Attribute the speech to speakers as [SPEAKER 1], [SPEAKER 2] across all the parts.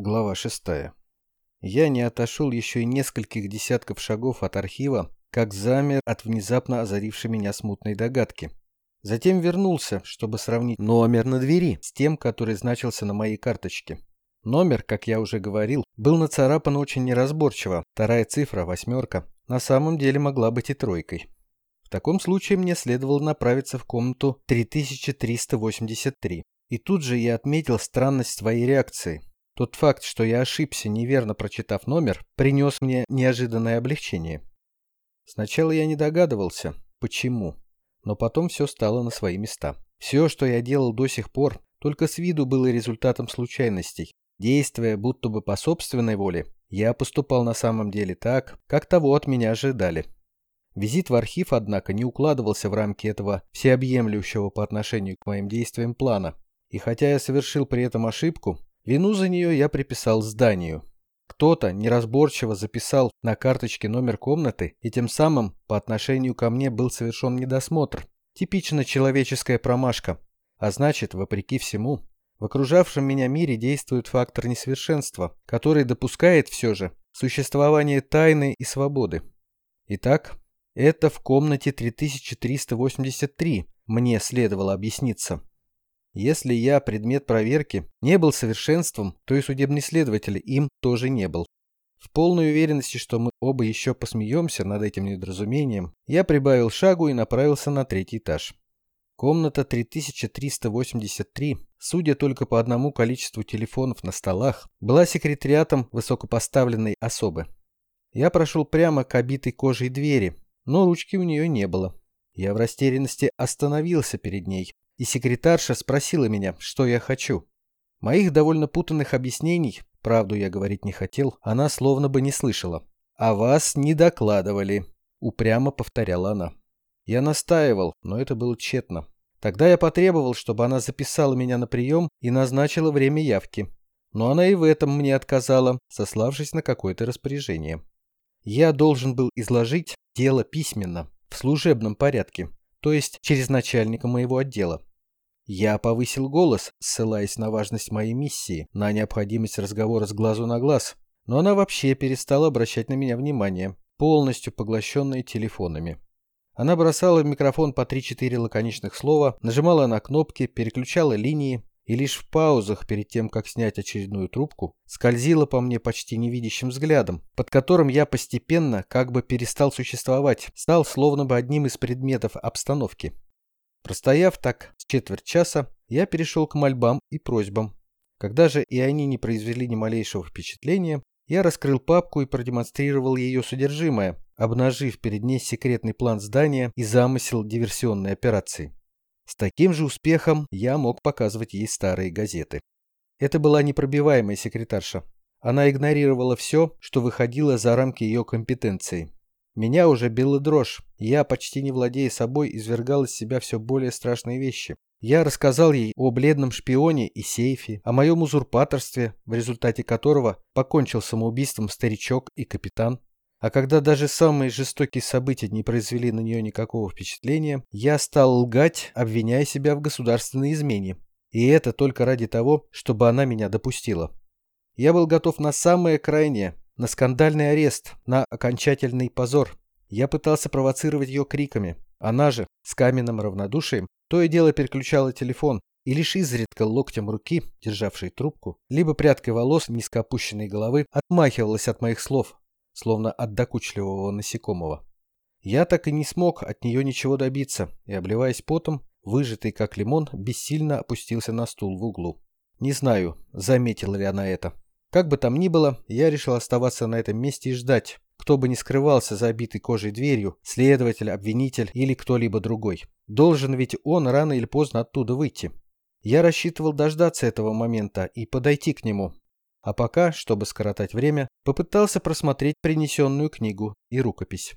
[SPEAKER 1] Глава 6. Я не отошел еще и нескольких десятков шагов от архива, как замер от внезапно озарившей меня смутной догадки. Затем вернулся, чтобы сравнить номер на двери с тем, который значился на моей карточке. Номер, как я уже говорил, был нацарапан очень неразборчиво, вторая цифра, восьмерка, на самом деле могла быть и тройкой. В таком случае мне следовало направиться в комнату 3383. И тут же я отметил странность своей реакции. Тот факт, что я ошибся, неверно прочитав номер, принес мне неожиданное облегчение. Сначала я не догадывался, почему, но потом все стало на свои места. Все, что я делал до сих пор, только с виду было результатом случайностей. Действуя будто бы по собственной воле, я поступал на самом деле так, как того от меня ожидали. Визит в архив, однако, не укладывался в рамки этого всеобъемлющего по отношению к моим действиям плана. И хотя я совершил при этом ошибку, Вину за нее я приписал зданию. Кто-то неразборчиво записал на карточке номер комнаты, и тем самым по отношению ко мне был совершен недосмотр. Типично человеческая промашка. А значит, вопреки всему, в окружавшем меня мире действует фактор несовершенства, который допускает все же существование тайны и свободы. Итак, это в комнате 3383 мне следовало объясниться. Если я, предмет проверки, не был совершенством, то и судебный следователь им тоже не был. В полной уверенности, что мы оба еще посмеемся над этим недоразумением, я прибавил шагу и направился на третий этаж. Комната 3383, судя только по одному количеству телефонов на столах, была секретариатом высокопоставленной особы. Я прошел прямо к обитой кожей двери, но ручки у нее не было. Я в растерянности остановился перед ней, и секретарша спросила меня, что я хочу. Моих довольно путанных объяснений, правду я говорить не хотел, она словно бы не слышала. «А вас не докладывали», — упрямо повторяла она. Я настаивал, но это было тщетно. Тогда я потребовал, чтобы она записала меня на прием и назначила время явки. Но она и в этом мне отказала, сославшись на какое-то распоряжение. Я должен был изложить дело письменно, в служебном порядке, то есть через начальника моего отдела. Я повысил голос, ссылаясь на важность моей миссии, на необходимость разговора с глазу на глаз, но она вообще перестала обращать на меня внимание, полностью поглощенная телефонами. Она бросала в микрофон по 3-4 лаконичных слова, нажимала на кнопки, переключала линии, и лишь в паузах перед тем, как снять очередную трубку, скользила по мне почти невидящим взглядом, под которым я постепенно как бы перестал существовать, стал словно бы одним из предметов обстановки. Простояв так с четверть часа, я перешел к мольбам и просьбам. Когда же и они не произвели ни малейшего впечатления, я раскрыл папку и продемонстрировал ее содержимое, обнажив перед ней секретный план здания и замысел диверсионной операции. С таким же успехом я мог показывать ей старые газеты. Это была непробиваемая секретарша. Она игнорировала все, что выходило за рамки ее компетенции. Меня уже била дрожь. Я, почти не владея собой, извергал из себя все более страшные вещи. Я рассказал ей о бледном шпионе и сейфе, о моем узурпаторстве, в результате которого покончил самоубийством старичок и капитан. А когда даже самые жестокие события не произвели на нее никакого впечатления, я стал лгать, обвиняя себя в государственной измене. И это только ради того, чтобы она меня допустила. Я был готов на самое крайнее, на скандальный арест, на окончательный позор. Я пытался провоцировать ее криками. Она же, с каменным равнодушием, то и дело переключала телефон, и лишь изредка локтем руки, державшей трубку, либо прядкой волос низко опущенной головы, отмахивалась от моих слов, словно от докучливого насекомого. Я так и не смог от нее ничего добиться, и, обливаясь потом, выжатый как лимон, бессильно опустился на стул в углу. Не знаю, заметила ли она это. Как бы там ни было, я решил оставаться на этом месте и ждать, кто бы ни скрывался за обитой кожей дверью, следователь, обвинитель или кто-либо другой. Должен ведь он рано или поздно оттуда выйти. Я рассчитывал дождаться этого момента и подойти к нему. А пока, чтобы скоротать время, попытался просмотреть принесенную книгу и рукопись.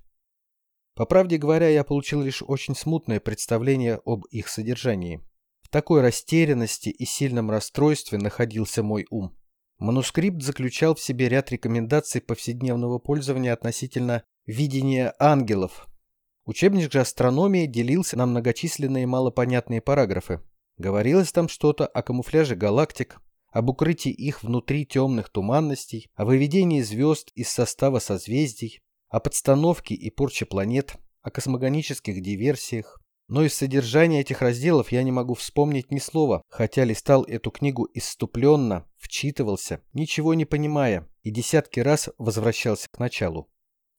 [SPEAKER 1] По правде говоря, я получил лишь очень смутное представление об их содержании. В такой растерянности и сильном расстройстве находился мой ум. Манускрипт заключал в себе ряд рекомендаций повседневного пользования относительно видения ангелов. Учебник же астрономии делился на многочисленные малопонятные параграфы. Говорилось там что-то о камуфляже галактик, об укрытии их внутри темных туманностей, о выведении звезд из состава созвездий, о подстановке и порче планет, о космогонических диверсиях. Но из содержания этих разделов я не могу вспомнить ни слова, хотя листал эту книгу иступленно, вчитывался, ничего не понимая, и десятки раз возвращался к началу.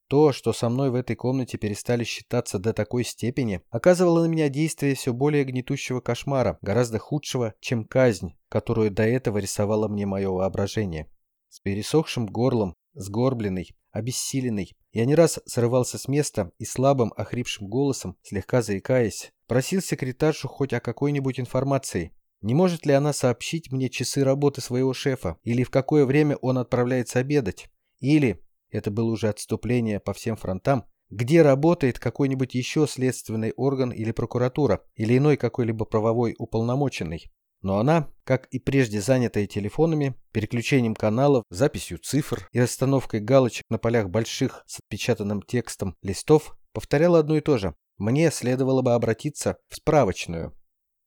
[SPEAKER 1] То, что со мной в этой комнате перестали считаться до такой степени, оказывало на меня действие все более гнетущего кошмара, гораздо худшего, чем казнь, которую до этого рисовало мне мое воображение. С пересохшим горлом, сгорбленный, обессиленный, я не раз срывался с места и слабым, охрипшим голосом, слегка заикаясь, просил секретаршу хоть о какой-нибудь информации. Не может ли она сообщить мне часы работы своего шефа, или в какое время он отправляется обедать, или, это было уже отступление по всем фронтам, где работает какой-нибудь еще следственный орган или прокуратура, или иной какой-либо правовой уполномоченный. Но она, как и прежде занятая телефонами, переключением каналов, записью цифр и расстановкой галочек на полях больших с отпечатанным текстом листов, повторяла одно и то же. Мне следовало бы обратиться в справочную.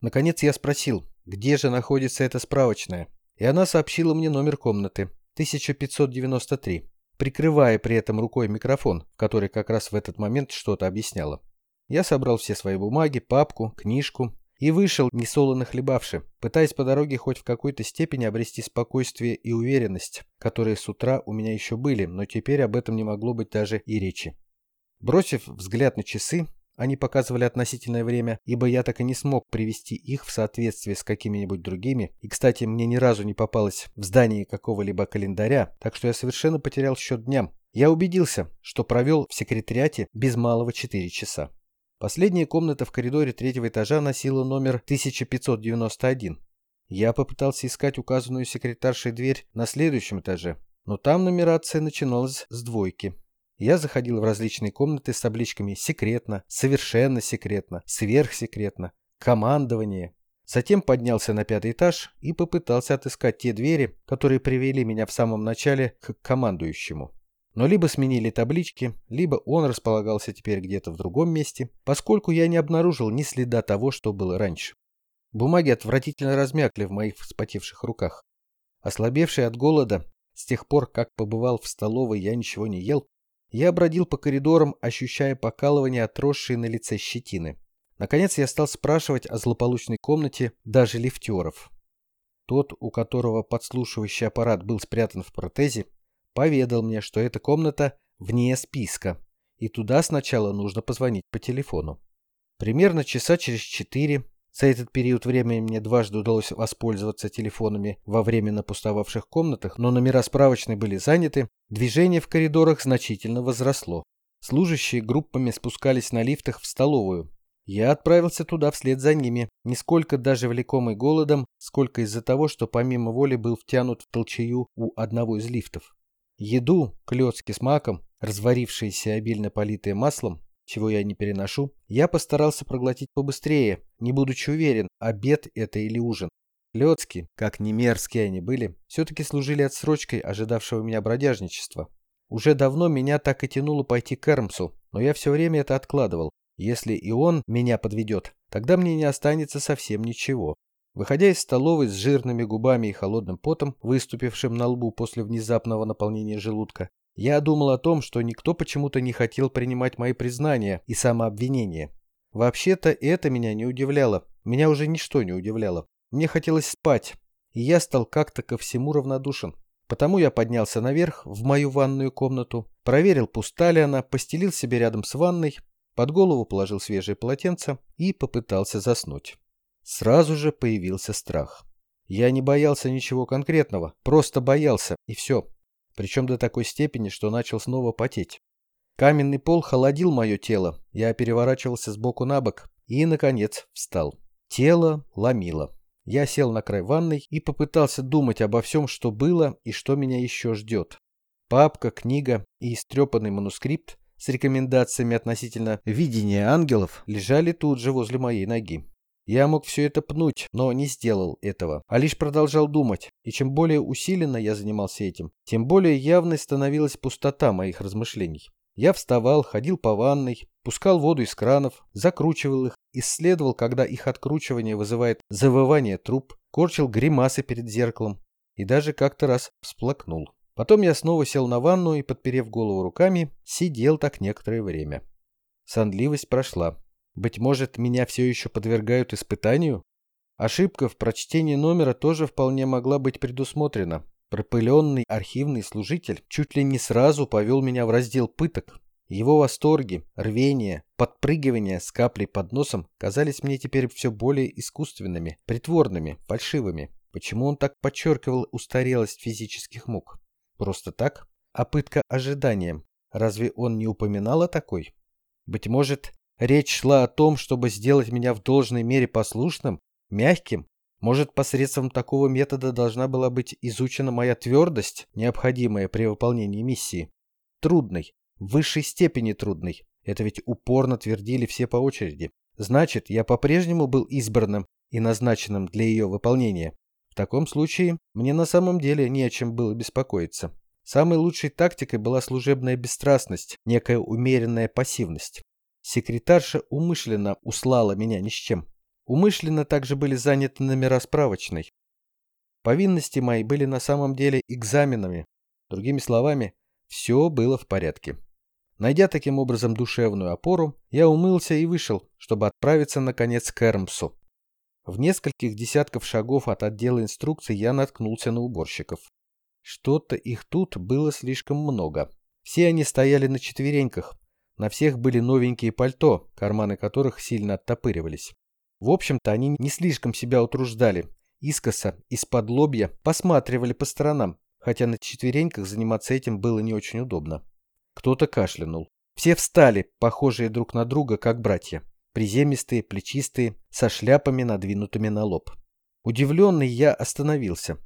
[SPEAKER 1] Наконец я спросил, где же находится эта справочная, и она сообщила мне номер комнаты 1593 прикрывая при этом рукой микрофон, который как раз в этот момент что-то объясняла. Я собрал все свои бумаги, папку, книжку и вышел, несолоно хлебавши, пытаясь по дороге хоть в какой-то степени обрести спокойствие и уверенность, которые с утра у меня еще были, но теперь об этом не могло быть даже и речи. Бросив взгляд на часы, они показывали относительное время, ибо я так и не смог привести их в соответствие с какими-нибудь другими, и, кстати, мне ни разу не попалось в здании какого-либо календаря, так что я совершенно потерял счет дням. Я убедился, что провел в секретариате без малого 4 часа. Последняя комната в коридоре третьего этажа носила номер 1591. Я попытался искать указанную секретаршей дверь на следующем этаже, но там нумерация начиналась с двойки. Я заходил в различные комнаты с табличками «Секретно», «Совершенно секретно», «Сверхсекретно», «Командование». Затем поднялся на пятый этаж и попытался отыскать те двери, которые привели меня в самом начале к командующему. Но либо сменили таблички, либо он располагался теперь где-то в другом месте, поскольку я не обнаружил ни следа того, что было раньше. Бумаги отвратительно размякли в моих вспотевших руках. Ослабевший от голода, с тех пор, как побывал в столовой, я ничего не ел, я бродил по коридорам, ощущая покалывание отросшей на лице щетины. Наконец я стал спрашивать о злополучной комнате даже лифтеров. Тот, у которого подслушивающий аппарат был спрятан в протезе, поведал мне, что эта комната вне списка, и туда сначала нужно позвонить по телефону. Примерно часа через четыре за этот период времени мне дважды удалось воспользоваться телефонами во временно пустовавших комнатах, но номера справочной были заняты, движение в коридорах значительно возросло. Служащие группами спускались на лифтах в столовую. Я отправился туда вслед за ними, не сколько даже влекомый голодом, сколько из-за того, что помимо воли был втянут в толчею у одного из лифтов. Еду, клетки с маком, разварившиеся обильно политые маслом, чего я не переношу, я постарался проглотить побыстрее, не будучи уверен, обед это или ужин. Лёцки, как не мерзкие они были, все-таки служили отсрочкой ожидавшего меня бродяжничества. Уже давно меня так и тянуло пойти к Эрмсу, но я все время это откладывал. Если и он меня подведет, тогда мне не останется совсем ничего. Выходя из столовой с жирными губами и холодным потом, выступившим на лбу после внезапного наполнения желудка, я думал о том, что никто почему-то не хотел принимать мои признания и самообвинения. Вообще-то это меня не удивляло. Меня уже ничто не удивляло. Мне хотелось спать, и я стал как-то ко всему равнодушен. Потому я поднялся наверх, в мою ванную комнату, проверил, пуста ли она, постелил себе рядом с ванной, под голову положил свежее полотенце и попытался заснуть. Сразу же появился страх. Я не боялся ничего конкретного, просто боялся, и все причем до такой степени, что начал снова потеть. Каменный пол холодил мое тело, я переворачивался с боку на бок и, наконец, встал. Тело ломило. Я сел на край ванной и попытался думать обо всем, что было и что меня еще ждет. Папка, книга и истрепанный манускрипт с рекомендациями относительно видения ангелов лежали тут же возле моей ноги. Я мог все это пнуть, но не сделал этого, а лишь продолжал думать, и чем более усиленно я занимался этим, тем более явной становилась пустота моих размышлений. Я вставал, ходил по ванной, пускал воду из кранов, закручивал их, исследовал, когда их откручивание вызывает завывание труб, корчил гримасы перед зеркалом. и даже как-то раз всплакнул. Потом я снова сел на ванну и, подперев голову руками, сидел так некоторое время. Сонливость прошла. Быть может, меня все еще подвергают испытанию? Ошибка в прочтении номера тоже вполне могла быть предусмотрена. Пропыленный архивный служитель чуть ли не сразу повел меня в раздел пыток. Его восторги, рвение, подпрыгивания с каплей под носом казались мне теперь все более искусственными, притворными, фальшивыми. Почему он так подчеркивал устарелость физических мук? Просто так? А пытка ожиданием? Разве он не упоминал о такой? Быть может, речь шла о том, чтобы сделать меня в должной мере послушным, мягким? Может, посредством такого метода должна была быть изучена моя твердость, необходимая при выполнении миссии? Трудной, в высшей степени трудной. Это ведь упорно твердили все по очереди. Значит, я по-прежнему был избранным и назначенным для ее выполнения. В таком случае мне на самом деле не о чем было беспокоиться. Самой лучшей тактикой была служебная бесстрастность, некая умеренная пассивность. Секретарша умышленно услала меня ни с чем. Умышленно также были заняты номера справочной. Повинности мои были на самом деле экзаменами. Другими словами, все было в порядке. Найдя таким образом душевную опору, я умылся и вышел, чтобы отправиться, наконец, к Эрмсу. В нескольких десятков шагов от отдела инструкций я наткнулся на уборщиков. Что-то их тут было слишком много. Все они стояли на четвереньках. На всех были новенькие пальто, карманы которых сильно оттопыривались. В общем-то, они не слишком себя утруждали. Искоса, из-под лобья, посматривали по сторонам, хотя на четвереньках заниматься этим было не очень удобно. Кто-то кашлянул. Все встали, похожие друг на друга, как братья приземистые, плечистые, со шляпами, надвинутыми на лоб. Удивленный я остановился.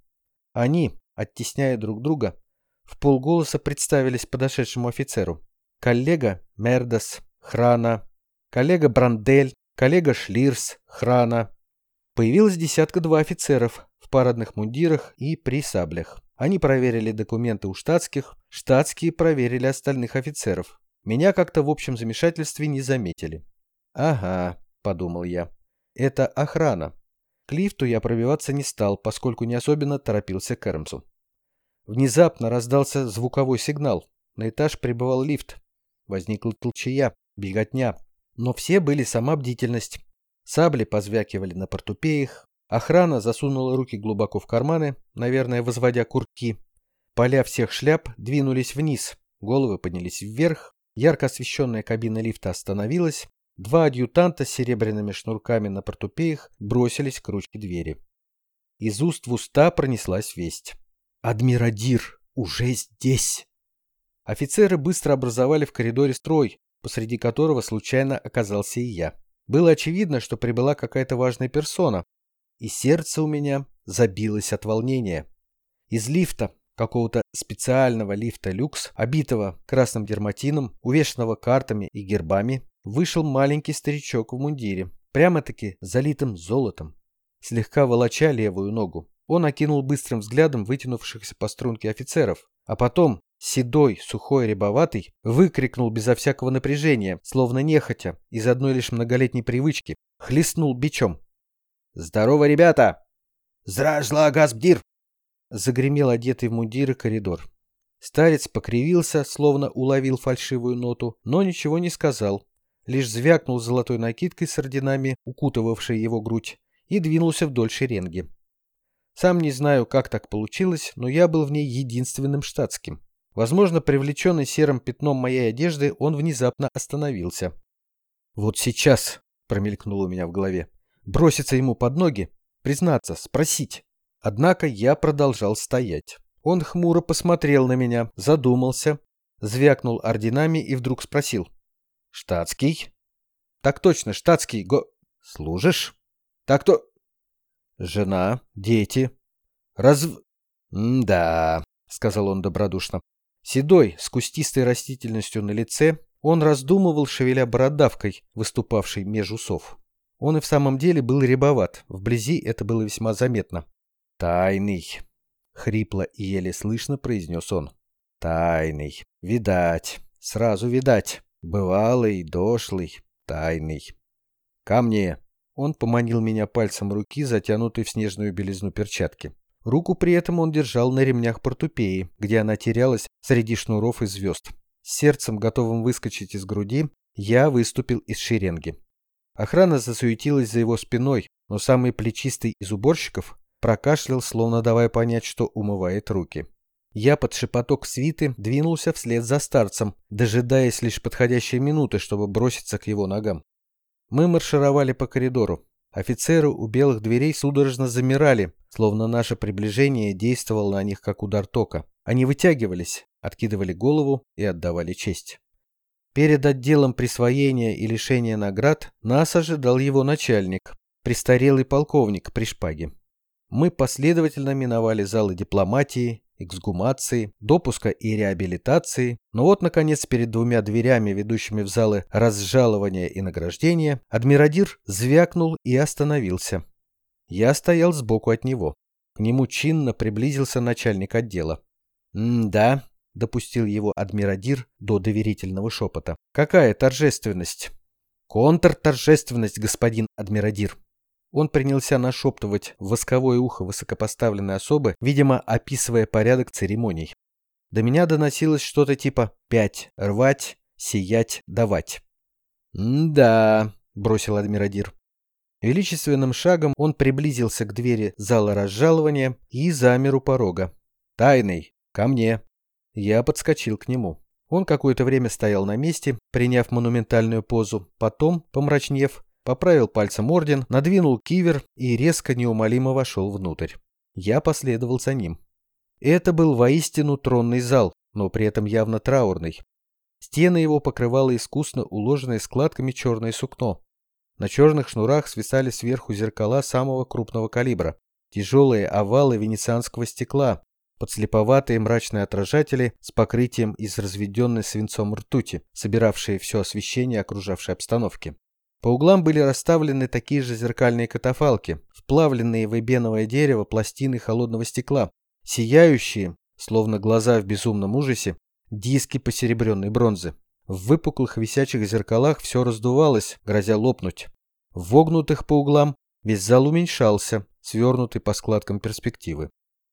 [SPEAKER 1] Они, оттесняя друг друга, в полголоса представились подошедшему офицеру. Коллега Мердас, Храна, коллега Брандель, коллега Шлирс, Храна. Появилось десятка-два офицеров в парадных мундирах и при саблях. Они проверили документы у штатских, штатские проверили остальных офицеров. Меня как-то в общем замешательстве не заметили. «Ага», — подумал я. «Это охрана». К лифту я пробиваться не стал, поскольку не особенно торопился к Эрмсу. Внезапно раздался звуковой сигнал. На этаж прибывал лифт. Возникла толчая, беготня. Но все были сама бдительность. Сабли позвякивали на портупеях. Охрана засунула руки глубоко в карманы, наверное, возводя куртки. Поля всех шляп двинулись вниз. Головы поднялись вверх. Ярко освещенная кабина лифта остановилась. Два адъютанта с серебряными шнурками на портупеях бросились к ручке двери. Из уст в уста пронеслась весть. «Адмирадир уже здесь!» Офицеры быстро образовали в коридоре строй, посреди которого случайно оказался и я. Было очевидно, что прибыла какая-то важная персона, и сердце у меня забилось от волнения. Из лифта, какого-то специального лифта люкс, обитого красным дерматином, увешанного картами и гербами, вышел маленький старичок в мундире, прямо-таки залитым золотом. Слегка волоча левую ногу, он окинул быстрым взглядом вытянувшихся по струнке офицеров, а потом, седой, сухой, рябоватый, выкрикнул безо всякого напряжения, словно нехотя, из одной лишь многолетней привычки, хлестнул бичом. «Здорово, ребята!» «Здражла, Газбдир!» Загремел одетый в мундиры коридор. Старец покривился, словно уловил фальшивую ноту, но ничего не сказал, лишь звякнул золотой накидкой с орденами, укутывавшей его грудь, и двинулся вдоль шеренги. Сам не знаю, как так получилось, но я был в ней единственным штатским. Возможно, привлеченный серым пятном моей одежды, он внезапно остановился. «Вот сейчас», — промелькнуло у меня в голове, — «броситься ему под ноги, признаться, спросить». Однако я продолжал стоять. Он хмуро посмотрел на меня, задумался, звякнул орденами и вдруг спросил. Штатский? Так точно, штатский. Го... Служишь? Так то... Жена, дети. Разв... да, сказал он добродушно. Седой, с кустистой растительностью на лице, он раздумывал, шевеля бородавкой, выступавшей меж усов. Он и в самом деле был рябоват, вблизи это было весьма заметно. «Тайный», — хрипло и еле слышно произнес он. «Тайный. Видать. Сразу видать. Бывалый, дошлый, тайный. Ко мне. Он поманил меня пальцем руки, затянутой в снежную белизну перчатки. Руку при этом он держал на ремнях портупеи, где она терялась среди шнуров и звезд. С сердцем, готовым выскочить из груди, я выступил из шеренги. Охрана засуетилась за его спиной, но самый плечистый из уборщиков прокашлял, словно давая понять, что умывает руки. Я под шепоток свиты двинулся вслед за старцем, дожидаясь лишь подходящей минуты, чтобы броситься к его ногам. Мы маршировали по коридору. Офицеры у белых дверей судорожно замирали, словно наше приближение действовало на них как удар тока. Они вытягивались, откидывали голову и отдавали честь. Перед отделом присвоения и лишения наград нас ожидал его начальник, престарелый полковник при шпаге. Мы последовательно миновали залы дипломатии, эксгумации, допуска и реабилитации, но вот, наконец, перед двумя дверями, ведущими в залы разжалования и награждения, адмиродир звякнул и остановился. Я стоял сбоку от него. К нему чинно приблизился начальник отдела. «М-да», — допустил его адмиродир до доверительного шепота. «Какая торжественность?» «Контрторжественность, господин адмиродир», он принялся нашептывать в восковое ухо высокопоставленной особы, видимо, описывая порядок церемоний. До меня доносилось что-то типа «пять», «рвать», «сиять», «давать». «Да», — бросил адмиродир. Величественным шагом он приблизился к двери зала разжалования и замер у порога. «Тайный, ко мне». Я подскочил к нему. Он какое-то время стоял на месте, приняв монументальную позу, потом, помрачнев, поправил пальцем орден, надвинул кивер и резко неумолимо вошел внутрь. Я последовал за ним. Это был воистину тронный зал, но при этом явно траурный. Стены его покрывало искусно уложенное складками черное сукно. На черных шнурах свисали сверху зеркала самого крупного калибра, тяжелые овалы венецианского стекла, подслеповатые мрачные отражатели с покрытием из разведенной свинцом ртути, собиравшие все освещение окружавшей обстановки. По углам были расставлены такие же зеркальные катафалки, вплавленные в эбеновое дерево пластины холодного стекла, сияющие, словно глаза в безумном ужасе, диски посеребренной бронзы. В выпуклых висячих зеркалах все раздувалось, грозя лопнуть. В вогнутых по углам весь зал уменьшался, свернутый по складкам перспективы.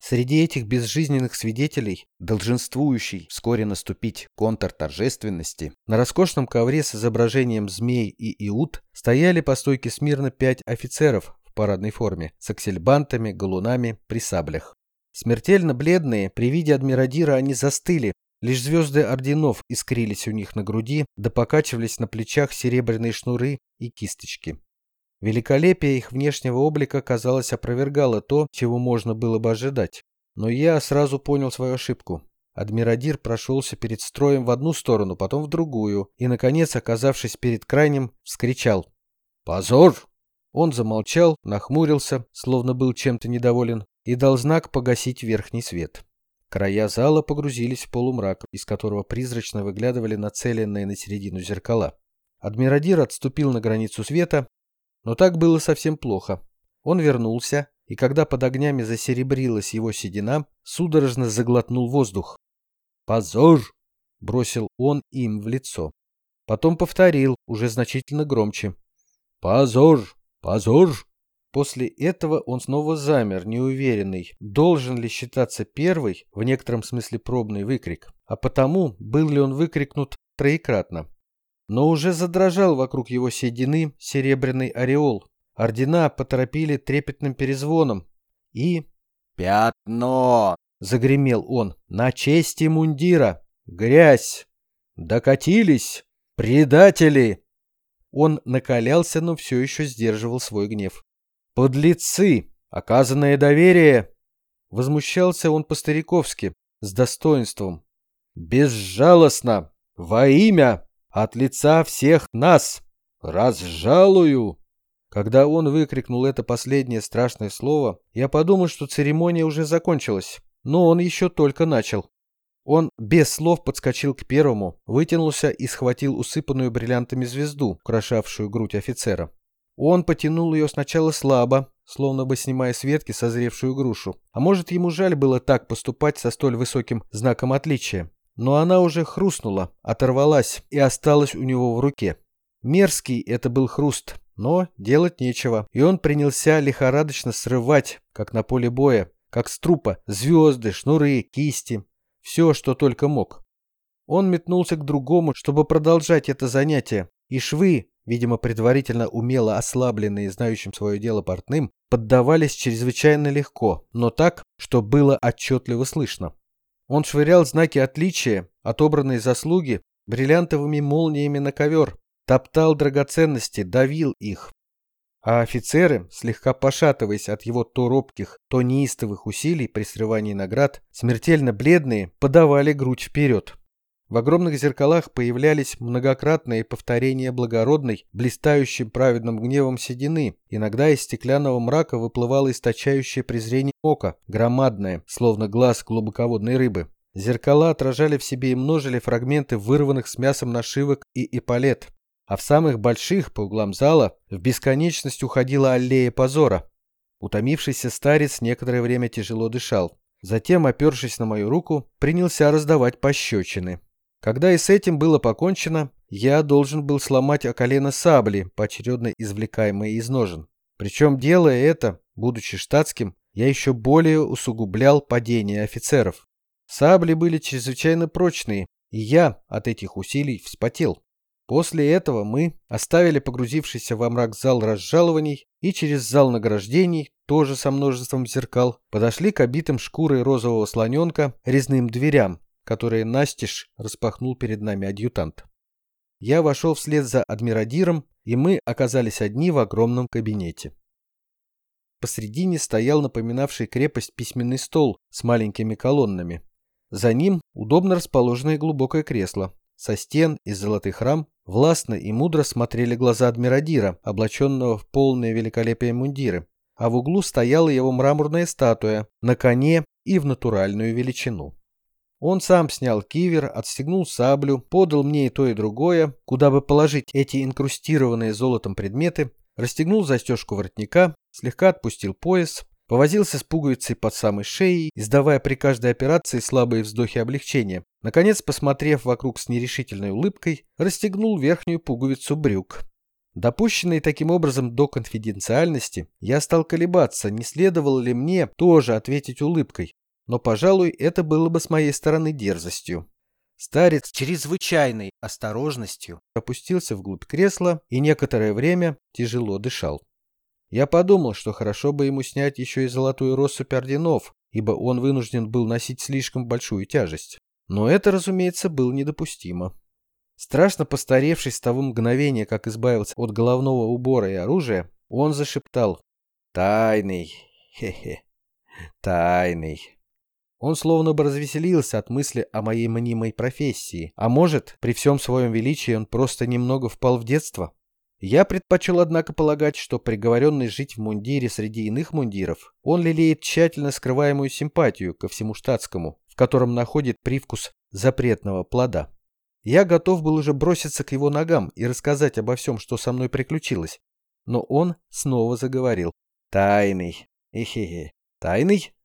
[SPEAKER 1] Среди этих безжизненных свидетелей, долженствующий вскоре наступить контр торжественности, на роскошном ковре с изображением змей и иуд стояли по стойке смирно пять офицеров в парадной форме, с аксельбантами, галунами, при саблях. Смертельно бледные, при виде адмиродира они застыли, лишь звезды орденов искрились у них на груди, да покачивались на плечах серебряные шнуры и кисточки. Великолепие их внешнего облика, казалось, опровергало то, чего можно было бы ожидать. Но я сразу понял свою ошибку. Адмиродир прошелся перед строем в одну сторону, потом в другую, и, наконец, оказавшись перед крайним, вскричал. «Позор!» Он замолчал, нахмурился, словно был чем-то недоволен, и дал знак погасить верхний свет. Края зала погрузились в полумрак, из которого призрачно выглядывали нацеленные на середину зеркала. Адмиродир отступил на границу света, но так было совсем плохо. Он вернулся, и когда под огнями засеребрилась его седина, судорожно заглотнул воздух. «Позор!» — бросил он им в лицо. Потом повторил, уже значительно громче. «Позор! Позор!» После этого он снова замер, неуверенный, должен ли считаться первый, в некотором смысле пробный выкрик, а потому был ли он выкрикнут троекратно. Но уже задрожал вокруг его седины серебряный ореол. Ордена поторопили трепетным перезвоном. И... «Пятно!» — загремел он. «На чести мундира! Грязь! Докатились! Предатели!» Он накалялся, но все еще сдерживал свой гнев. «Подлецы! Оказанное доверие!» Возмущался он по-стариковски, с достоинством. «Безжалостно! Во имя!» От лица всех нас! Разжалую!» Когда он выкрикнул это последнее страшное слово, я подумал, что церемония уже закончилась, но он еще только начал. Он без слов подскочил к первому, вытянулся и схватил усыпанную бриллиантами звезду, украшавшую грудь офицера. Он потянул ее сначала слабо, словно бы снимая с ветки созревшую грушу. А может, ему жаль было так поступать со столь высоким знаком отличия но она уже хрустнула, оторвалась и осталась у него в руке. Мерзкий это был хруст, но делать нечего, и он принялся лихорадочно срывать, как на поле боя, как с трупа, звезды, шнуры, кисти. Все, что только мог. Он метнулся к другому, чтобы продолжать это занятие, и швы, видимо, предварительно умело ослабленные знающим свое дело портным, поддавались чрезвычайно легко, но так, что было отчетливо слышно. Он швырял знаки отличия, отобранные заслуги, бриллиантовыми молниями на ковер, топтал драгоценности, давил их. А офицеры, слегка пошатываясь от его то робких, то неистовых усилий при срывании наград, смертельно бледные, подавали грудь вперед. В огромных зеркалах появлялись многократные повторения благородной, блистающим праведным гневом седины. Иногда из стеклянного мрака выплывало источающее презрение ока, громадное, словно глаз глубоководной рыбы. Зеркала отражали в себе и множили фрагменты вырванных с мясом нашивок и эполет. А в самых больших, по углам зала, в бесконечность уходила аллея позора. Утомившийся старец некоторое время тяжело дышал. Затем, опершись на мою руку, принялся раздавать пощечины. Когда и с этим было покончено, я должен был сломать о колено сабли, поочередно извлекаемые из ножен. Причем, делая это, будучи штатским, я еще более усугублял падение офицеров. Сабли были чрезвычайно прочные, и я от этих усилий вспотел. После этого мы оставили погрузившийся во мрак зал разжалований и через зал награждений, тоже со множеством зеркал, подошли к обитым шкурой розового слоненка резным дверям, которые настежь распахнул перед нами адъютант. Я вошел вслед за адмирадиром, и мы оказались одни в огромном кабинете. Посредине стоял напоминавший крепость письменный стол с маленькими колоннами. За ним удобно расположенное глубокое кресло. Со стен из золотых рам властно и мудро смотрели глаза адмирадира, облаченного в полное великолепие мундиры, а в углу стояла его мраморная статуя на коне и в натуральную величину. Он сам снял кивер, отстегнул саблю, подал мне и то, и другое, куда бы положить эти инкрустированные золотом предметы, расстегнул застежку воротника, слегка отпустил пояс, повозился с пуговицей под самой шеей, издавая при каждой операции слабые вздохи облегчения. Наконец, посмотрев вокруг с нерешительной улыбкой, расстегнул верхнюю пуговицу брюк. Допущенный таким образом до конфиденциальности, я стал колебаться, не следовало ли мне тоже ответить улыбкой, но, пожалуй, это было бы с моей стороны дерзостью. Старец чрезвычайной осторожностью опустился вглубь кресла и некоторое время тяжело дышал. Я подумал, что хорошо бы ему снять еще и золотую россыпь орденов, ибо он вынужден был носить слишком большую тяжесть. Но это, разумеется, было недопустимо. Страшно постаревшись с того мгновения, как избавился от головного убора и оружия, он зашептал «Тайный, хе-хе, тайный». Он словно бы развеселился от мысли о моей мнимой профессии. А может, при всем своем величии он просто немного впал в детство? Я предпочел, однако, полагать, что приговоренный жить в мундире среди иных мундиров, он лелеет тщательно скрываемую симпатию ко всему штатскому, в котором находит привкус запретного плода. Я готов был уже броситься к его ногам и рассказать обо всем, что со мной приключилось. Но он снова заговорил. «Тайный. Эхе-хе. Тайный?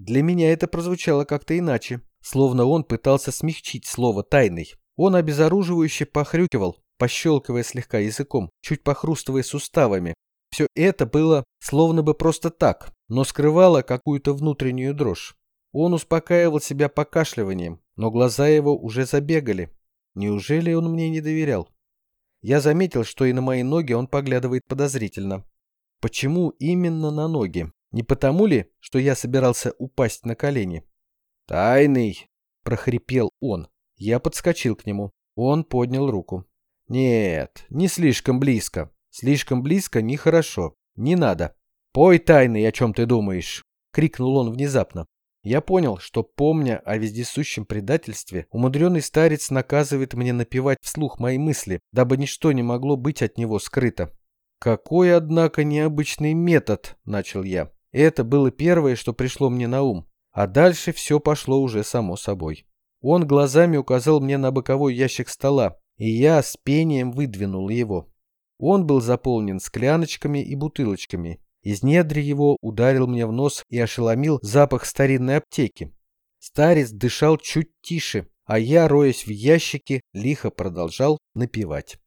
[SPEAKER 1] Для меня это прозвучало как-то иначе, словно он пытался смягчить слово «тайный». Он обезоруживающе похрюкивал, пощелкивая слегка языком, чуть похрустывая суставами. Все это было словно бы просто так, но скрывало какую-то внутреннюю дрожь. Он успокаивал себя покашливанием, но глаза его уже забегали. Неужели он мне не доверял? Я заметил, что и на мои ноги он поглядывает подозрительно. Почему именно на ноги? Не потому ли, что я собирался упасть на колени? «Тайный!» — прохрипел он. Я подскочил к нему. Он поднял руку. «Нет, не слишком близко. Слишком близко нехорошо. Не надо. Пой, тайный, о чем ты думаешь!» — крикнул он внезапно. Я понял, что, помня о вездесущем предательстве, умудренный старец наказывает мне напевать вслух мои мысли, дабы ничто не могло быть от него скрыто. «Какой, однако, необычный метод!» — начал я. Это было первое, что пришло мне на ум, а дальше все пошло уже само собой. Он глазами указал мне на боковой ящик стола, и я с пением выдвинул его. Он был заполнен скляночками и бутылочками. Из недр его ударил мне в нос и ошеломил запах старинной аптеки. Старец дышал чуть тише, а я, роясь в ящике, лихо продолжал напевать.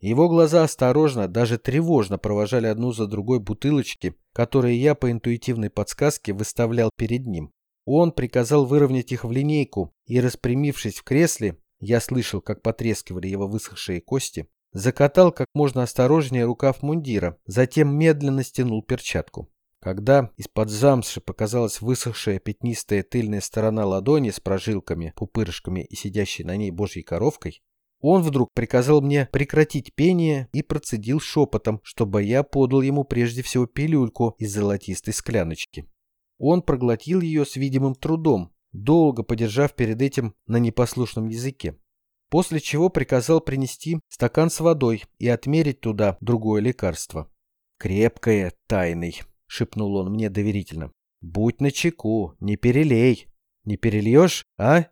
[SPEAKER 1] Его глаза осторожно, даже тревожно провожали одну за другой бутылочки, которые я по интуитивной подсказке выставлял перед ним. Он приказал выровнять их в линейку и, распрямившись в кресле, я слышал, как потрескивали его высохшие кости, закатал как можно осторожнее рукав мундира, затем медленно стянул перчатку. Когда из-под замши показалась высохшая пятнистая тыльная сторона ладони с прожилками, пупырышками и сидящей на ней божьей коровкой, он вдруг приказал мне прекратить пение и процедил шепотом, чтобы я подал ему прежде всего пилюльку из золотистой скляночки. Он проглотил ее с видимым трудом, долго подержав перед этим на непослушном языке. После чего приказал принести стакан с водой и отмерить туда другое лекарство. «Крепкое, тайный», — шепнул он мне доверительно. «Будь начеку, не перелей. Не перельешь, а?»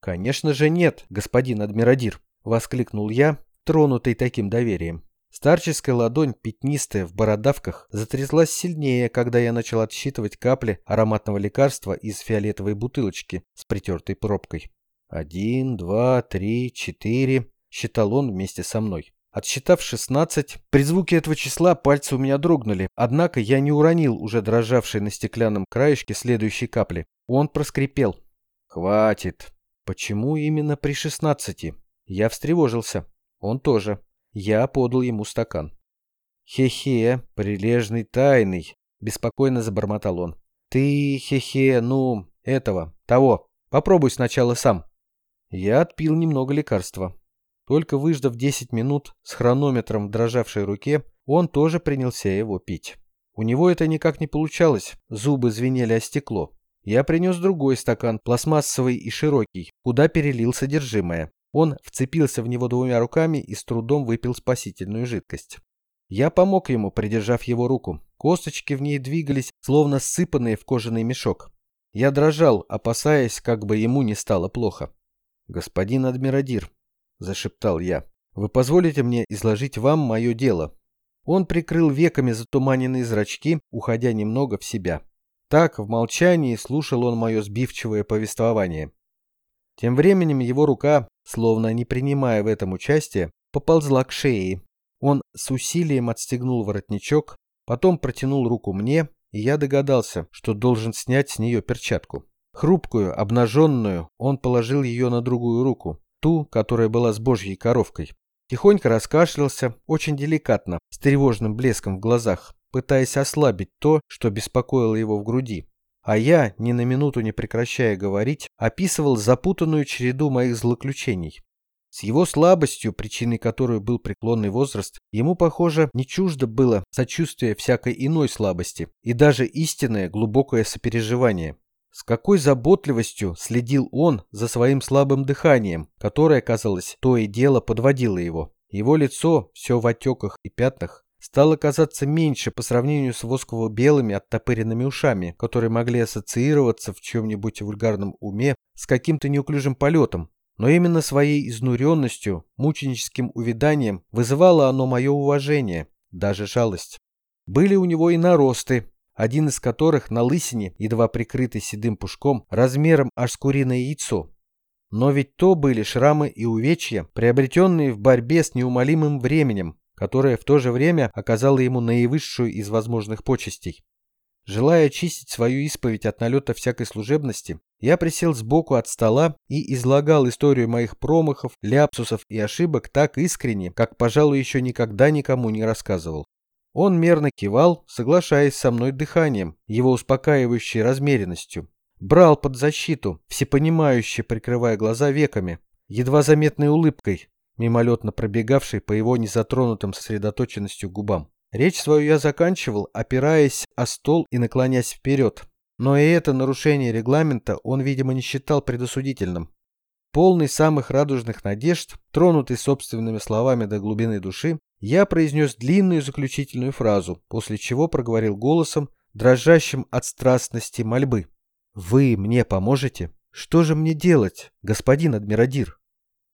[SPEAKER 1] «Конечно же нет, господин адмиродир», — воскликнул я, тронутый таким доверием. Старческая ладонь, пятнистая, в бородавках, затряслась сильнее, когда я начал отсчитывать капли ароматного лекарства из фиолетовой бутылочки с притертой пробкой. «Один, два, три, четыре», — считал он вместе со мной. Отсчитав шестнадцать, при звуке этого числа пальцы у меня дрогнули, однако я не уронил уже дрожавшей на стеклянном краешке следующей капли. Он проскрипел. «Хватит. Почему именно при шестнадцати? Я встревожился. Он тоже. Я подал ему стакан. «Хе-хе, прилежный тайный», — беспокойно забормотал он. «Ты, хе-хе, ну, этого, того. Попробуй сначала сам». Я отпил немного лекарства. Только выждав 10 минут с хронометром в дрожавшей руке, он тоже принялся его пить. У него это никак не получалось, зубы звенели о стекло. Я принес другой стакан, пластмассовый и широкий, куда перелил содержимое. Он вцепился в него двумя руками и с трудом выпил спасительную жидкость. Я помог ему, придержав его руку. Косточки в ней двигались, словно сыпанные в кожаный мешок. Я дрожал, опасаясь, как бы ему не стало плохо. «Господин Адмиродир», — зашептал я, — «вы позволите мне изложить вам мое дело?» Он прикрыл веками затуманенные зрачки, уходя немного в себя. Так, в молчании, слушал он мое сбивчивое повествование. Тем временем его рука, словно не принимая в этом участия, поползла к шее. Он с усилием отстегнул воротничок, потом протянул руку мне, и я догадался, что должен снять с нее перчатку. Хрупкую, обнаженную, он положил ее на другую руку, ту, которая была с божьей коровкой. Тихонько раскашлялся, очень деликатно, с тревожным блеском в глазах пытаясь ослабить то, что беспокоило его в груди. А я, ни на минуту не прекращая говорить, описывал запутанную череду моих злоключений. С его слабостью, причиной которой был преклонный возраст, ему, похоже, не чуждо было сочувствие всякой иной слабости и даже истинное глубокое сопереживание. С какой заботливостью следил он за своим слабым дыханием, которое, казалось, то и дело подводило его. Его лицо, все в отеках и пятнах, стало казаться меньше по сравнению с восково-белыми оттопыренными ушами, которые могли ассоциироваться в чем-нибудь вульгарном уме с каким-то неуклюжим полетом. Но именно своей изнуренностью, мученическим увиданием вызывало оно мое уважение, даже жалость. Были у него и наросты, один из которых на лысине, едва прикрытый седым пушком, размером аж с куриное яйцо. Но ведь то были шрамы и увечья, приобретенные в борьбе с неумолимым временем, которая в то же время оказала ему наивысшую из возможных почестей. Желая очистить свою исповедь от налета всякой служебности, я присел сбоку от стола и излагал историю моих промахов, ляпсусов и ошибок так искренне, как, пожалуй, еще никогда никому не рассказывал. Он мерно кивал, соглашаясь со мной дыханием, его успокаивающей размеренностью. Брал под защиту, всепонимающе прикрывая глаза веками, едва заметной улыбкой, мимолетно пробегавший по его незатронутым сосредоточенностью губам. Речь свою я заканчивал, опираясь о стол и наклонясь вперед. Но и это нарушение регламента он, видимо, не считал предосудительным. Полный самых радужных надежд, тронутый собственными словами до глубины души, я произнес длинную заключительную фразу, после чего проговорил голосом, дрожащим от страстности мольбы. «Вы мне поможете? Что же мне делать, господин Адмиродир?»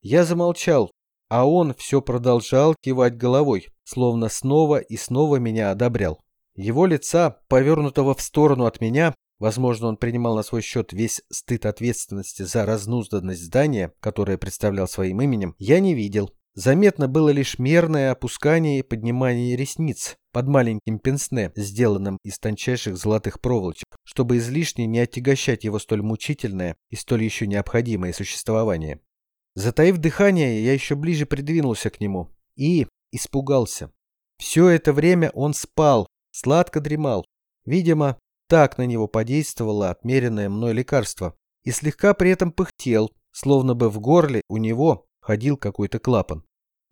[SPEAKER 1] Я замолчал, а он все продолжал кивать головой, словно снова и снова меня одобрял. Его лица, повернутого в сторону от меня, возможно, он принимал на свой счет весь стыд ответственности за разнузданность здания, которое представлял своим именем, я не видел. Заметно было лишь мерное опускание и поднимание ресниц под маленьким пенсне, сделанным из тончайших золотых проволочек, чтобы излишне не отягощать его столь мучительное и столь еще необходимое существование. Затаив дыхание, я еще ближе придвинулся к нему и испугался. Все это время он спал, сладко дремал. Видимо, так на него подействовало отмеренное мной лекарство. И слегка при этом пыхтел, словно бы в горле у него ходил какой-то клапан.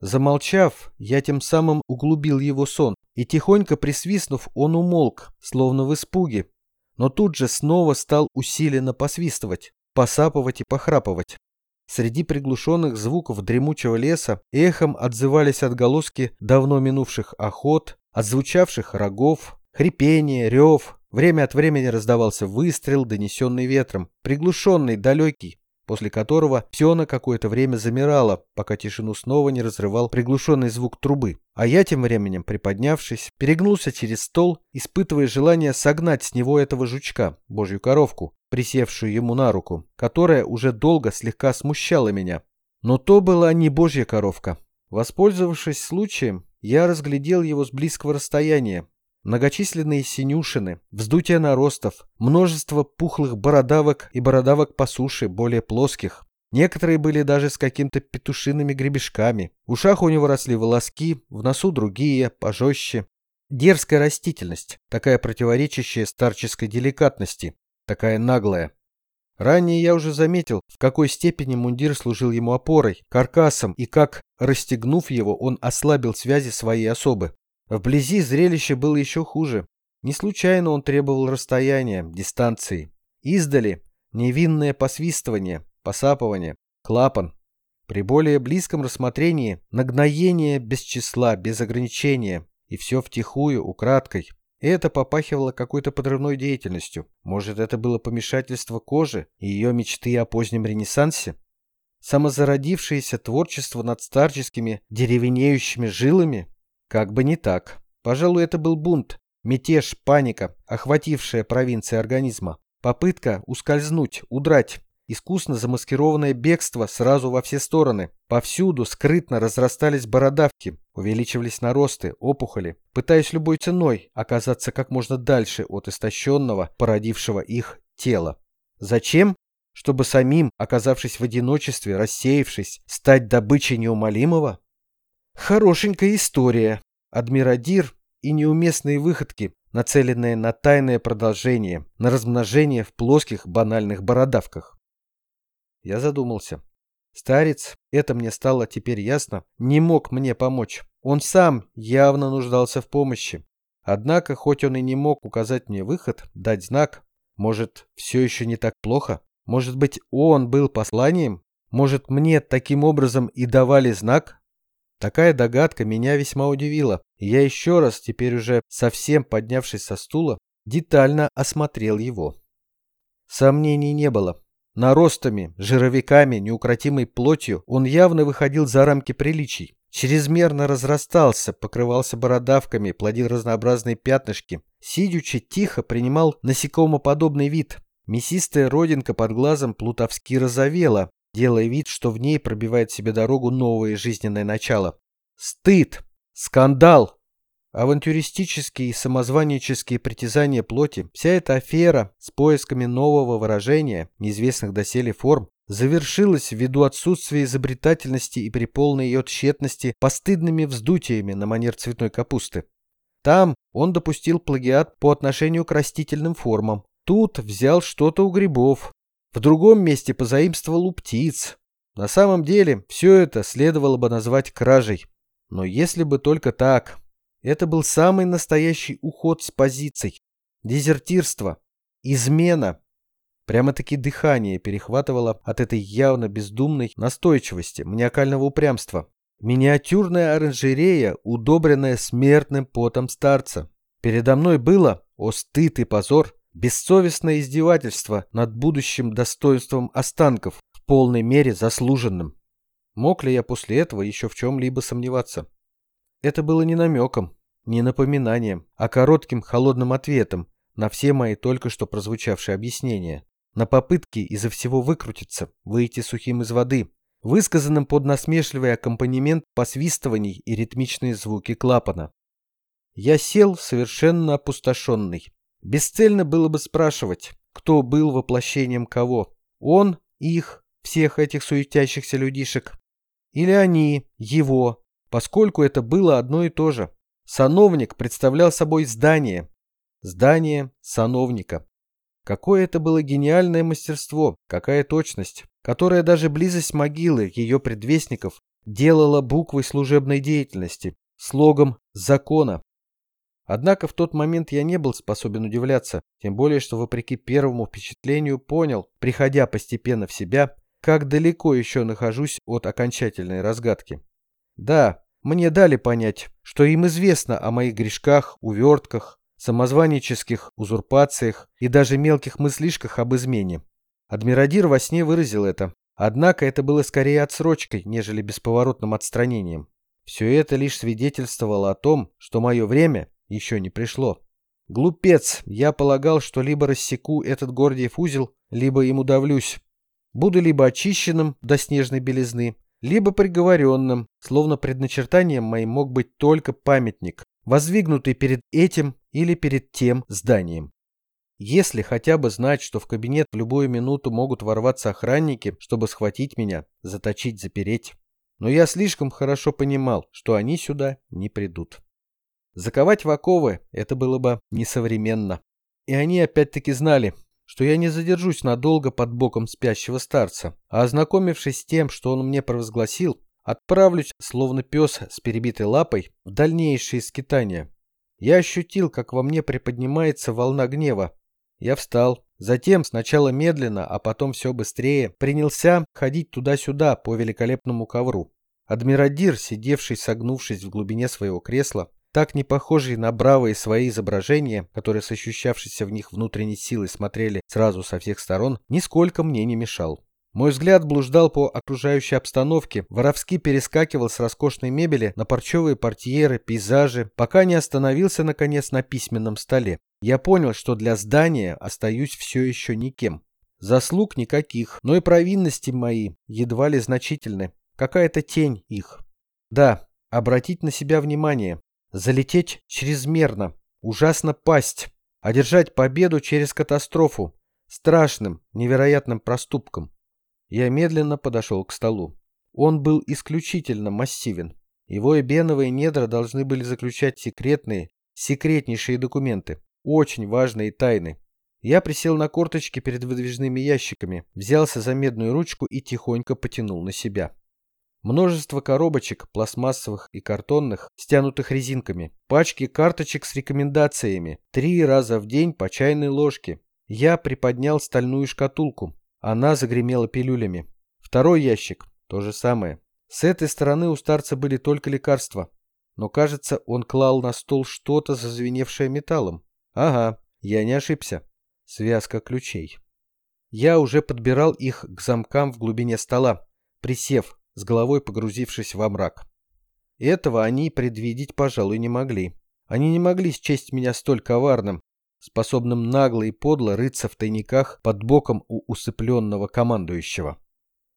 [SPEAKER 1] Замолчав, я тем самым углубил его сон, и тихонько присвистнув, он умолк, словно в испуге, но тут же снова стал усиленно посвистывать, посапывать и похрапывать. Среди приглушенных звуков дремучего леса эхом отзывались отголоски давно минувших охот, отзвучавших рогов, хрипение, рев. Время от времени раздавался выстрел, донесенный ветром, приглушенный, далекий, после которого все на какое-то время замирало, пока тишину снова не разрывал приглушенный звук трубы. А я тем временем, приподнявшись, перегнулся через стол, испытывая желание согнать с него этого жучка, божью коровку, присевшую ему на руку, которая уже долго слегка смущала меня. Но то была не божья коровка. Воспользовавшись случаем, я разглядел его с близкого расстояния, Многочисленные синюшины, вздутие наростов, множество пухлых бородавок и бородавок по суше, более плоских. Некоторые были даже с какими-то петушиными гребешками. В ушах у него росли волоски, в носу другие, пожестче. Дерзкая растительность, такая противоречащая старческой деликатности, такая наглая. Ранее я уже заметил, в какой степени мундир служил ему опорой, каркасом, и как, расстегнув его, он ослабил связи своей особы. Вблизи зрелище было еще хуже. Не случайно он требовал расстояния, дистанции. Издали невинное посвистывание, посапывание, клапан. При более близком рассмотрении нагноение без числа, без ограничения. И все втихую, украдкой. Это попахивало какой-то подрывной деятельностью. Может, это было помешательство кожи и ее мечты о позднем ренессансе? Самозародившееся творчество над старческими деревенеющими жилами? Как бы не так. Пожалуй, это был бунт, мятеж, паника, охватившая провинции организма. Попытка ускользнуть, удрать. Искусно замаскированное бегство сразу во все стороны. Повсюду скрытно разрастались бородавки, увеличивались наросты, опухоли, пытаясь любой ценой оказаться как можно дальше от истощенного, породившего их тела. Зачем? Чтобы самим, оказавшись в одиночестве, рассеявшись, стать добычей неумолимого? Хорошенькая история. Адмирадир и неуместные выходки, нацеленные на тайное продолжение, на размножение в плоских банальных бородавках. Я задумался. Старец, это мне стало теперь ясно, не мог мне помочь. Он сам явно нуждался в помощи. Однако, хоть он и не мог указать мне выход, дать знак, может, все еще не так плохо? Может быть, он был посланием? Может, мне таким образом и давали знак, Такая догадка меня весьма удивила, я еще раз, теперь уже совсем поднявшись со стула, детально осмотрел его. Сомнений не было. Наростами, жировиками, неукротимой плотью он явно выходил за рамки приличий. Чрезмерно разрастался, покрывался бородавками, плодил разнообразные пятнышки. Сидючи тихо принимал насекомоподобный вид. Мясистая родинка под глазом плутовски розовела, делая вид, что в ней пробивает себе дорогу новое жизненное начало. Стыд! Скандал! Авантюристические и самозваннические притязания плоти, вся эта афера с поисками нового выражения, неизвестных доселе форм, завершилась ввиду отсутствия изобретательности и при полной ее тщетности постыдными вздутиями на манер цветной капусты. Там он допустил плагиат по отношению к растительным формам. Тут взял что-то у грибов, в другом месте позаимствовал у птиц. На самом деле, все это следовало бы назвать кражей. Но если бы только так. Это был самый настоящий уход с позиций. Дезертирство. Измена. Прямо-таки дыхание перехватывало от этой явно бездумной настойчивости, маниакального упрямства. Миниатюрная оранжерея, удобренная смертным потом старца. Передо мной было, о стыд и позор, Бессовестное издевательство над будущим достоинством останков, в полной мере заслуженным. Мог ли я после этого еще в чем-либо сомневаться? Это было не намеком, не напоминанием, а коротким холодным ответом на все мои только что прозвучавшие объяснения, на попытки изо всего выкрутиться, выйти сухим из воды, высказанным под насмешливый аккомпанемент посвистываний и ритмичные звуки клапана. Я сел совершенно опустошенный. Бесцельно было бы спрашивать, кто был воплощением кого. Он, их, всех этих суетящихся людишек. Или они, его, поскольку это было одно и то же. Сановник представлял собой здание. Здание сановника. Какое это было гениальное мастерство, какая точность, которая даже близость могилы ее предвестников делала буквой служебной деятельности, слогом закона. Однако в тот момент я не был способен удивляться, тем более что вопреки первому впечатлению понял, приходя постепенно в себя, как далеко еще нахожусь от окончательной разгадки. Да, мне дали понять, что им известно о моих грешках, увертках, самозванических узурпациях и даже мелких мыслишках об измене. Адмиродир во сне выразил это. Однако это было скорее отсрочкой, нежели бесповоротным отстранением. Все это лишь свидетельствовало о том, что мое время еще не пришло. Глупец, я полагал, что либо рассеку этот Гордиев узел, либо ему давлюсь. Буду либо очищенным до снежной белизны, либо приговоренным, словно предначертанием моим мог быть только памятник, воздвигнутый перед этим или перед тем зданием. Если хотя бы знать, что в кабинет в любую минуту могут ворваться охранники, чтобы схватить меня, заточить, запереть. Но я слишком хорошо понимал, что они сюда не придут. Заковать в оковы – это было бы несовременно. И они опять-таки знали, что я не задержусь надолго под боком спящего старца, а ознакомившись с тем, что он мне провозгласил, отправлюсь, словно пес с перебитой лапой, в дальнейшие скитания. Я ощутил, как во мне приподнимается волна гнева. Я встал. Затем, сначала медленно, а потом все быстрее, принялся ходить туда-сюда по великолепному ковру. Адмиродир, сидевший согнувшись в глубине своего кресла, так не похожий на бравые свои изображения, которые с ощущавшейся в них внутренней силой смотрели сразу со всех сторон, нисколько мне не мешал. Мой взгляд блуждал по окружающей обстановке, воровски перескакивал с роскошной мебели на парчевые портьеры, пейзажи, пока не остановился, наконец, на письменном столе. Я понял, что для здания остаюсь все еще никем. Заслуг никаких, но и провинности мои едва ли значительны. Какая-то тень их. Да, обратить на себя внимание, залететь чрезмерно, ужасно пасть, одержать победу через катастрофу, страшным, невероятным проступком. Я медленно подошел к столу. Он был исключительно массивен. Его эбеновые недра должны были заключать секретные, секретнейшие документы, очень важные тайны. Я присел на корточки перед выдвижными ящиками, взялся за медную ручку и тихонько потянул на себя. Множество коробочек, пластмассовых и картонных, стянутых резинками, пачки карточек с рекомендациями, три раза в день по чайной ложке. Я приподнял стальную шкатулку, она загремела пилюлями. Второй ящик. То же самое. С этой стороны у старца были только лекарства. Но, кажется, он клал на стол что-то, зазвеневшее металлом. Ага, я не ошибся. Связка ключей. Я уже подбирал их к замкам в глубине стола, присев, с головой погрузившись во мрак. Этого они предвидеть, пожалуй, не могли. Они не могли счесть меня столь коварным, способным нагло и подло рыться в тайниках под боком у усыпленного командующего.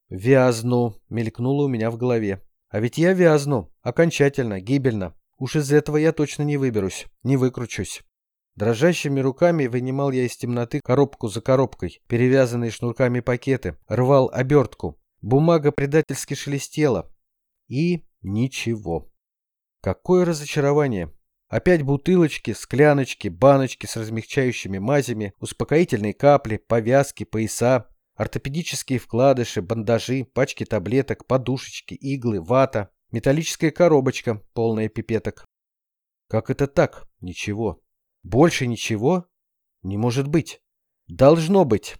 [SPEAKER 1] «Вязну!» — мелькнуло у меня в голове. «А ведь я вязну. Окончательно, гибельно. Уж из этого я точно не выберусь, не выкручусь». Дрожащими руками вынимал я из темноты коробку за коробкой, перевязанные шнурками пакеты, рвал обертку. Бумага предательски шелестела. И ничего. Какое разочарование! Опять бутылочки, скляночки, баночки с размягчающими мазями, успокоительные капли, повязки, пояса, ортопедические вкладыши, бандажи, пачки таблеток, подушечки, иглы, вата, металлическая коробочка, полная пипеток. Как это так? Ничего. Больше ничего? Не может быть. Должно быть.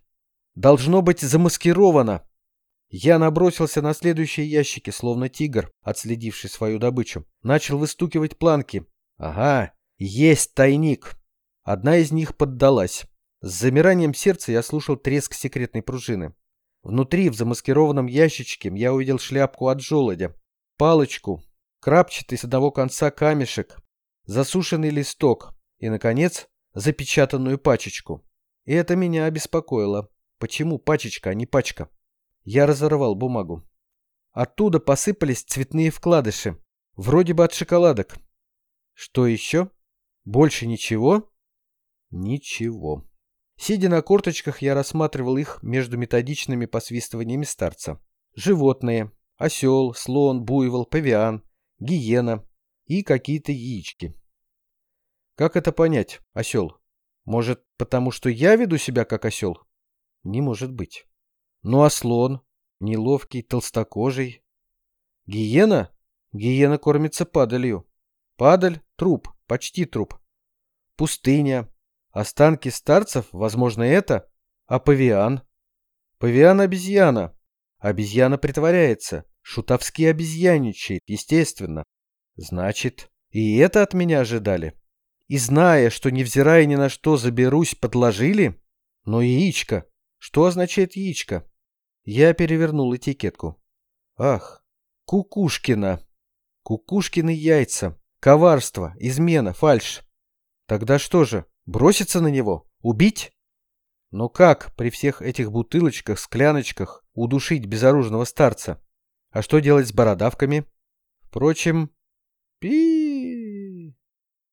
[SPEAKER 1] Должно быть замаскировано. Я набросился на следующие ящики, словно тигр, отследивший свою добычу. Начал выстукивать планки, Ага, есть тайник. Одна из них поддалась. С замиранием сердца я слушал треск секретной пружины. Внутри, в замаскированном ящичке, я увидел шляпку от желудя, палочку, крапчатый с одного конца камешек, засушенный листок и, наконец, запечатанную пачечку. И это меня обеспокоило. Почему пачечка, а не пачка? Я разорвал бумагу. Оттуда посыпались цветные вкладыши. Вроде бы от шоколадок. Что еще? Больше ничего? Ничего. Сидя на корточках, я рассматривал их между методичными посвистываниями старца. Животные. Осел, слон, буйвол, павиан, гиена и какие-то яички. Как это понять, осел? Может, потому что я веду себя как осел? Не может быть. Ну а слон? Неловкий, толстокожий. Гиена? Гиена кормится падалью. Падаль — труп, почти труп. Пустыня. Останки старцев, возможно, это. А павиан? Павиан — обезьяна. Обезьяна притворяется. Шутовски обезьяничает, естественно. Значит, и это от меня ожидали. И зная, что, невзирая ни на что, заберусь, подложили? Но яичко. Что означает яичко? Я перевернул этикетку. Ах, Кукушкина. Кукушкины яйца. Коварство, измена, фальшь. Тогда что же, броситься на него? Убить? Но как при всех этих бутылочках, скляночках удушить безоружного старца? А что делать с бородавками? Впрочем, пи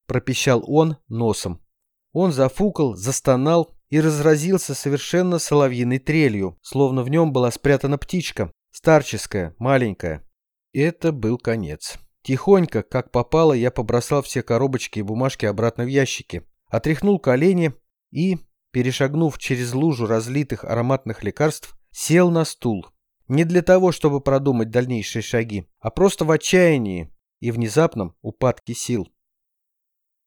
[SPEAKER 1] пропищал он носом. Он зафукал, застонал и разразился совершенно соловьиной трелью, словно в нем была спрятана птичка, старческая, маленькая. Это был конец. Тихонько, как попало, я побросал все коробочки и бумажки обратно в ящики, отряхнул колени и, перешагнув через лужу разлитых ароматных лекарств, сел на стул. Не для того, чтобы продумать дальнейшие шаги, а просто в отчаянии и внезапном упадке сил.